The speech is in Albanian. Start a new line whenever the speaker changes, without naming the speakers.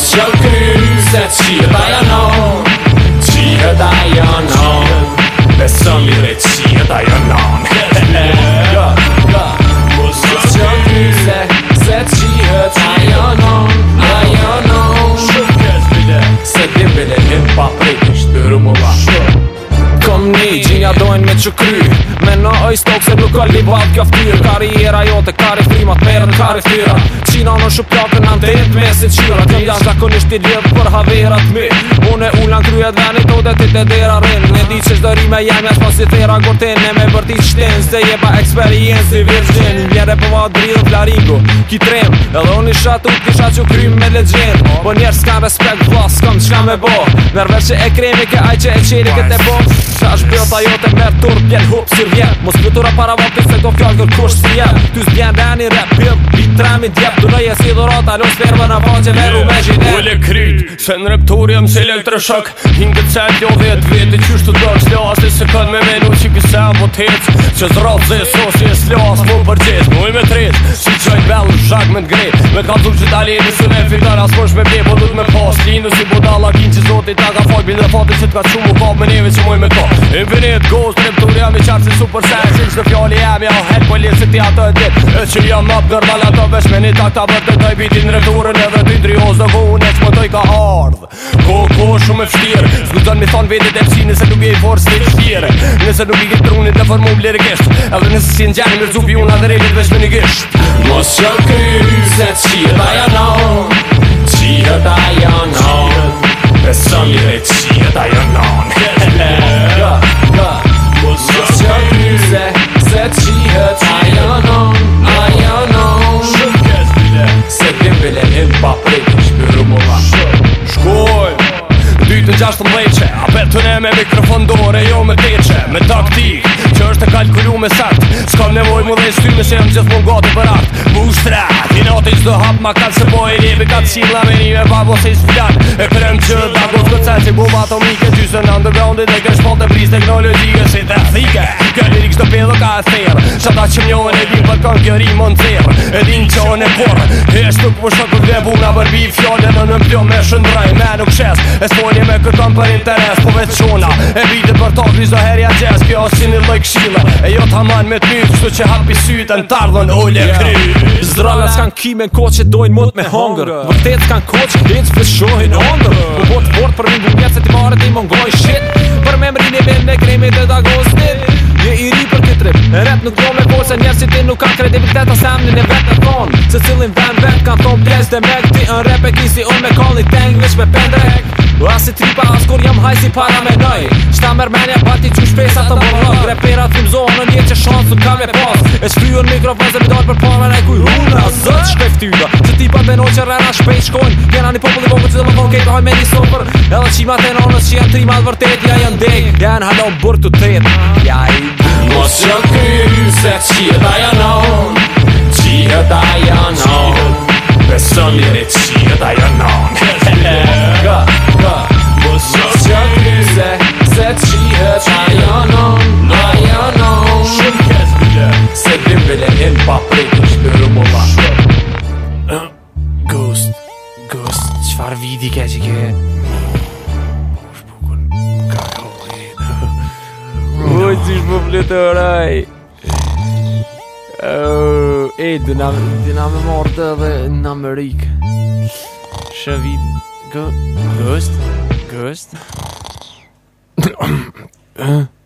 Nasıl gryzec i dajanon Ci dajanon Bez omile ci dajanon
Li bat kjo ftyr Kariera jo të kari frimat merën kari fyra Qina në shupjakën në ndetë me se qyra Këm jashtë zakonisht i lirë për haverat mi janë kryja dhe në to dhe ty të dera rinë Në di që shdo rime jam jashtë pas po i thera gortin Në me vërti që shtinë, se jepa eksperienë si virgjin Njerë e po ma drilë flaringu, ki trim Edhe unë i shatë kisha që krym me legjin Po njerë s'ka me spek vla, s'kam me bo Nërve që e kremi ke aj që e qeri këtë e bo Qa është bjota jo të mërë turë, hup, sirvjet Mos këtura para vëmë se do fjallë, nërë kush si jetë Ty s'bjen një rap, trami djep Të nëje si dhurata Lo sferva në faqe me rrume shite yeah. Ule kryt Se në reptori jam
si lektrë shok Hingë të cel jo vjet vjet Qysh të dox Lo asli se kën me menu Që kisa më po tic Që zrat zë so si e slo As më po përgjit Më me trit Si qoj bel në shak me t'gre Me ka zub që t'ali në sën e fitar As mësh po me bje Po du t'me pas Linu si budala Kin që zotit ta ka faj Bil dhe fatin që t'ka qumu Fab me neve që më me ka Infinite ghost Reptori jam i qartë si super sex Kish në fjalli e mja o hel pëllit si ti ato e dit E që jam nap gërman të vesh me një takta vërt Dhe doj bitin rekturën e dhe ty drihoz dhe vu Nes po doj ka ardhë Ko ko shumë e fshtirë Zdu të në mi thonë vetit e pësi nëse nuk e i forës të i shtirë Nëse nuk i këtë trunit dhe formu më lirikisht Edhe nëse si në gjerë në zupi unë adhere vit vesh me një gisht Mos që këj se të shqirë baj anon gjashtë më leqe A petën me mikrofon dore Jo me teqe Me taktik Që është e kalkullu me sart S'kam nevoj më dhe i syme Se jam gjithë më për art Mu shtra Minatë i zdo hap ma kanë Se po e lebi ka të qila Me një me babo se i së E kërëm që që bom atomike gjysën në underground dhe kërë shpon të pris teknologike Shë të thike, kërë liriks të pedo ka e therë Shata që mjohën e din për kërën kërë i më në E din që onë e porë E shtu për shtë të dhe vuna bërbi fjone Në në pjo me shëndraj, me nuk shes E sponje me këton për interes Po vetë qona, e bide për to kriz herja gjes Kjo është që një lojkë shilë E jo të haman me të mytë Shtu që hapi sytë në tardhën ullë e kryjë Zdrala s'kan
ki me n'koq që dojnë mut me hunger Vërtet s'kan koq që dojnë s'fës shohin under Po bot fort për rindu njët se ti mare ti mongoj shit Për me mërin e bim me kremi dhe da gostit Një i ri për këtrip Rap nuk do me koq se njerë si ti nuk kan kredi Vërtet a samnin e vet në Se cilin ven ven kan thon pjes dhe me këti Në rap e ki si unë me call një teng vish me pendrek Asi tripa as kur jam si para me nëj Shta mërmenja pati që shpesa të bëllë Reperat fimzohë në një që ka E shkryon në mikrofon e zemidar për parme në e kujhullë në azët Shpeftyta, se tipa të enoj që rrera shpejt shkojnë Gjena një popull i vokët që dhe më voket, ohaj me një sopër Edhe qima të enoj që janë tri madhë vërtet Ja jë ndekë, janë hada unë të Ja i këtë Mos që jo këjë se qëjë të janon Qëjë të janon
Besëm një qëjë të janon Mos që jo këjë se çfarë vidi ke që ke? Oj, ti shpo fletë e raj E, dhe nga me Dhe nga me morte dhe nga me rik Shë vit Gë Gëst Gëst Gëst